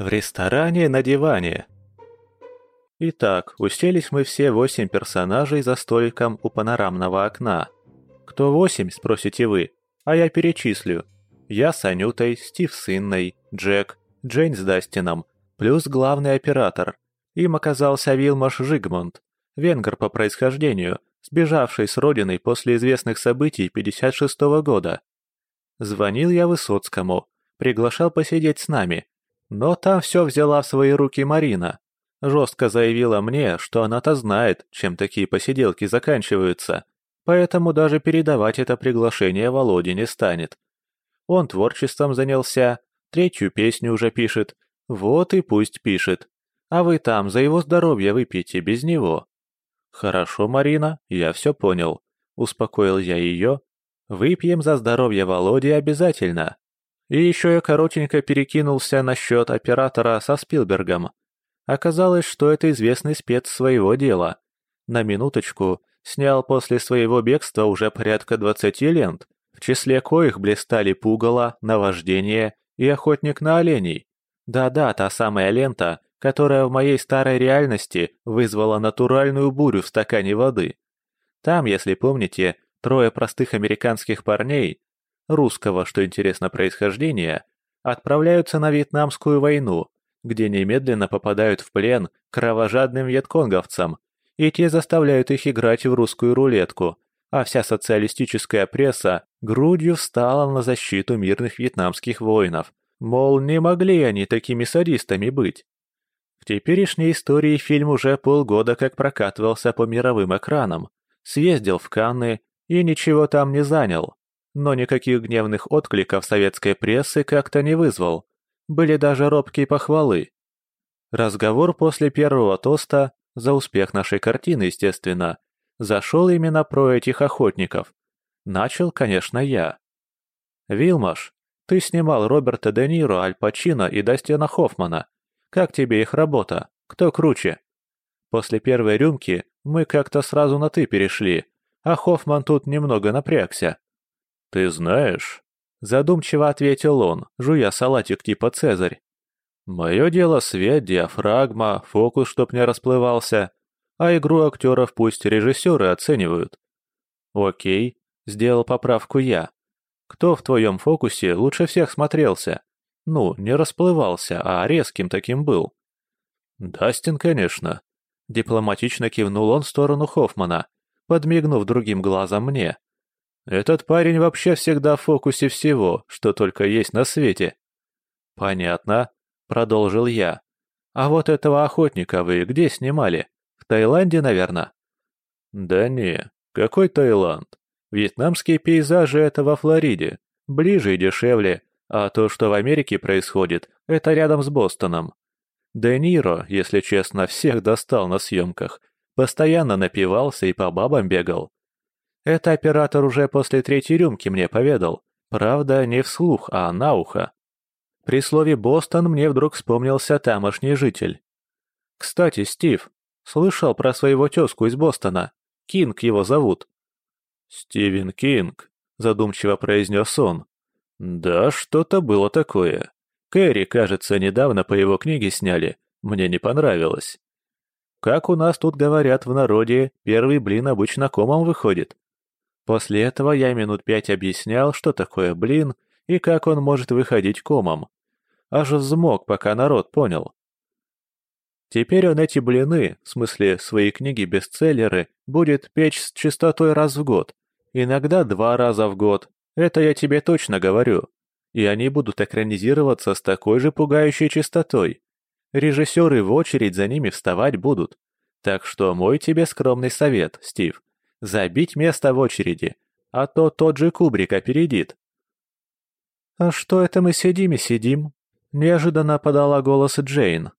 В ресторане на диване. Итак, уселись мы все восемь персонажей за столиком у панорамного окна. Кто восемь, спросите вы, а я перечислю. Я с Анютой, Стив с Инной, Джек, Джейн с Дастином, плюс главный оператор. Им оказался Вилмаш Жигмунд, венгр по происхождению, сбежавший с родины после известных событий 56 -го года. Звонил я Высоцкому, приглашал посидеть с нами, но там все взяла в свои руки Марина. Жестко заявила мне, что она-то знает, чем такие посиделки заканчиваются, поэтому даже передавать это приглашение Володе не станет. Он творчеством занялся, третью песню уже пишет, вот и пусть пишет. А вы там за его здоровье выпейте без него. Хорошо, Марина, я все понял. Успокоил я ее. Выпьем за здоровье Володи обязательно. И еще я коротенько перекинулся насчет оператора со Спилбергом. Оказалось, что это известный спец своего дела. На минуточку снял после своего бегства уже порядка 20 лент, в числе коих блистали «Пугало», «Наваждение» и «Охотник на оленей». Да-да, та самая лента, которая в моей старой реальности вызвала натуральную бурю в стакане воды. Там, если помните, трое простых американских парней, русского, что интересно, происхождения, отправляются на Вьетнамскую войну, где немедленно попадают в плен кровожадным вьетконговцам, и те заставляют их играть в русскую рулетку, а вся социалистическая пресса грудью встала на защиту мирных вьетнамских воинов. Мол, не могли они такими садистами быть. В теперешней истории фильм уже полгода как прокатывался по мировым экранам, съездил в Канны и ничего там не занял но никаких гневных откликов советской прессы как-то не вызвал. Были даже робкие похвалы. Разговор после первого тоста, за успех нашей картины, естественно, зашел именно про этих охотников. Начал, конечно, я. «Вилмаш, ты снимал Роберта Де Ниро, Аль Пачино и Дастина Хоффмана. Как тебе их работа? Кто круче?» После первой рюмки мы как-то сразу на «ты» перешли, а Хоффман тут немного напрягся. «Ты знаешь?» — задумчиво ответил он, жуя салатик типа «Цезарь». «Мое дело свет, диафрагма, фокус, чтоб не расплывался, а игру актеров пусть режиссеры оценивают». «Окей», — сделал поправку я. «Кто в твоем фокусе лучше всех смотрелся? Ну, не расплывался, а резким таким был». «Дастин, конечно», — дипломатично кивнул он в сторону Хоффмана, подмигнув другим глазом мне. Этот парень вообще всегда в фокусе всего, что только есть на свете. Понятно, продолжил я. А вот этого охотника вы где снимали? В Таиланде, наверное? Да не, какой Таиланд? Вьетнамские пейзажи — это во Флориде, ближе и дешевле, а то, что в Америке происходит, это рядом с Бостоном. Де Ниро, если честно, всех достал на съемках, постоянно напивался и по бабам бегал. Это оператор уже после третьей рюмки мне поведал. Правда, не вслух, а на ухо. При слове «Бостон» мне вдруг вспомнился тамошний житель. «Кстати, Стив, слышал про своего тезку из Бостона. Кинг его зовут». «Стивен Кинг», — задумчиво произнес он. «Да, что-то было такое. Кэрри, кажется, недавно по его книге сняли. Мне не понравилось. Как у нас тут говорят в народе, первый блин обычно комом выходит. После этого я минут пять объяснял, что такое блин и как он может выходить комом. Аж взмок, пока народ понял. Теперь он эти блины, в смысле свои книги-бестселлеры, будет печь с частотой раз в год. Иногда два раза в год. Это я тебе точно говорю. И они будут экранизироваться с такой же пугающей частотой. Режиссеры в очередь за ними вставать будут. Так что мой тебе скромный совет, Стив. Забить место в очереди, а то тот же Кубрик опередит. «А что это мы сидим и сидим?» — неожиданно подала голос Джейн.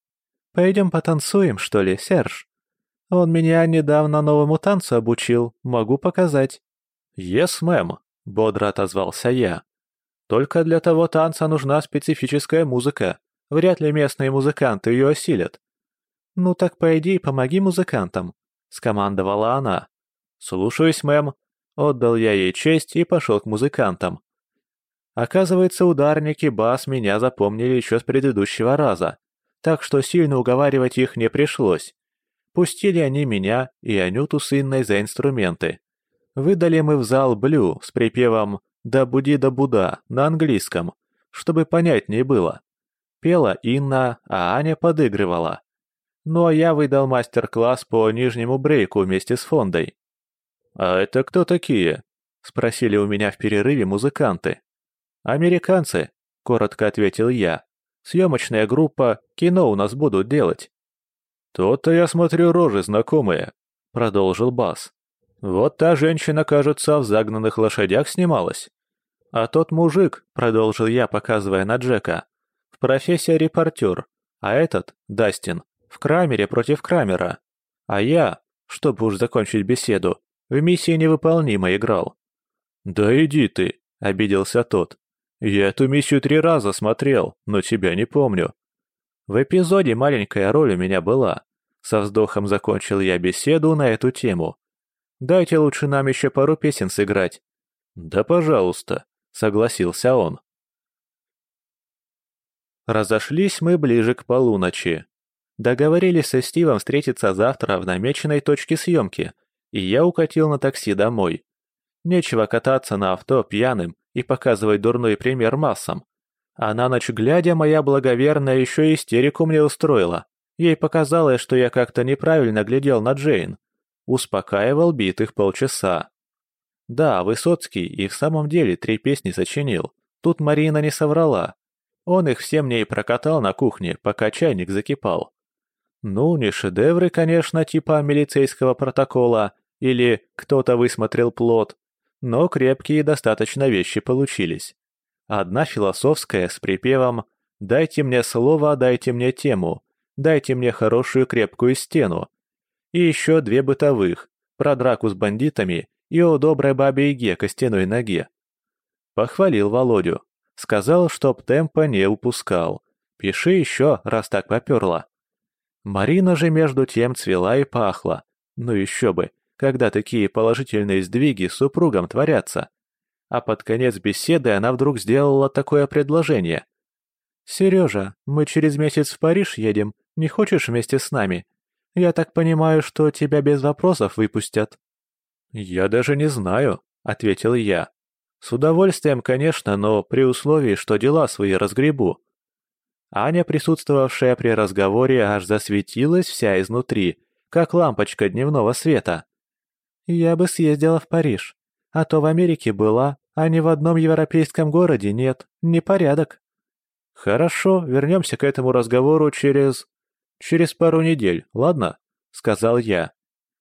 «Пойдем потанцуем, что ли, Серж? Он меня недавно новому танцу обучил, могу показать». «Ес, мэм», — бодро отозвался я. «Только для того танца нужна специфическая музыка. Вряд ли местные музыканты ее осилят». «Ну так пойди и помоги музыкантам», — скомандовала она. «Слушаюсь, мэм». Отдал я ей честь и пошел к музыкантам. Оказывается, ударники бас меня запомнили еще с предыдущего раза. так что сильно уговаривать их не пришлось. Пустили они меня и Анюту с Инной за инструменты. Выдали мы в зал блю с припевом «Да буди да буда» на английском, чтобы понятнее было. Пела Инна, а Аня подыгрывала. Ну а я выдал мастер-класс по нижнему брейку вместе с фондой. «А это кто такие?» — спросили у меня в перерыве музыканты. «Американцы», — коротко ответил я. «Съемочная группа, кино у нас будут делать». «То-то я смотрю рожи знакомые», — продолжил Бас. «Вот та женщина, кажется, в загнанных лошадях снималась. А тот мужик», — продолжил я, показывая на Джека, — «в профессии репортер, а этот, Дастин, в Крамере против Крамера. А я, чтобы уж закончить беседу, в миссии невыполнимо играл». «Да иди ты», — обиделся тот. «Я эту миссию три раза смотрел, но тебя не помню». В эпизоде маленькая роль у меня была. Со вздохом закончил я беседу на эту тему. «Дайте лучше нам еще пару песен сыграть». «Да пожалуйста», — согласился он. Разошлись мы ближе к полуночи. Договорились со Стивом встретиться завтра в намеченной точке съемки, и я укатил на такси домой. Нечего кататься на авто пьяным и показывать дурной пример массам. А на ночь глядя, моя благоверная еще истерику мне устроила. Ей показалось, что я как-то неправильно глядел на Джейн. Успокаивал битых полчаса. Да, Высоцкий и в самом деле три песни сочинил. Тут Марина не соврала. Он их все мне и прокатал на кухне, пока чайник закипал. Ну, не шедевры, конечно, типа милицейского протокола или «кто-то высмотрел плод», но крепкие и достаточно вещи получились. Одна философская с припевом «Дайте мне слово, дайте мне тему, дайте мне хорошую крепкую стену». И еще две бытовых, про драку с бандитами и о доброй бабе Иге костяной ноге. Похвалил Володю. Сказал, чтоб темпа не упускал. Пиши еще, раз так поперло. Марина же между тем цвела и пахла. Ну еще бы, когда такие положительные сдвиги с супругом творятся. А под конец беседы она вдруг сделала такое предложение. «Сережа, мы через месяц в Париж едем. Не хочешь вместе с нами? Я так понимаю, что тебя без вопросов выпустят». «Я даже не знаю», — ответил я. «С удовольствием, конечно, но при условии, что дела свои разгребу». Аня, присутствовавшая при разговоре, аж засветилась вся изнутри, как лампочка дневного света. «Я бы съездила в Париж, а то в Америке была, а ни в одном европейском городе нет. Непорядок. Хорошо, вернемся к этому разговору через... Через пару недель, ладно? Сказал я.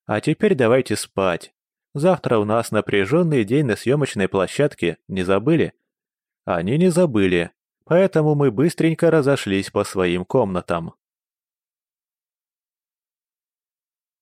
А теперь давайте спать. Завтра у нас напряженный день на съемочной площадке, не забыли? Они не забыли, поэтому мы быстренько разошлись по своим комнатам.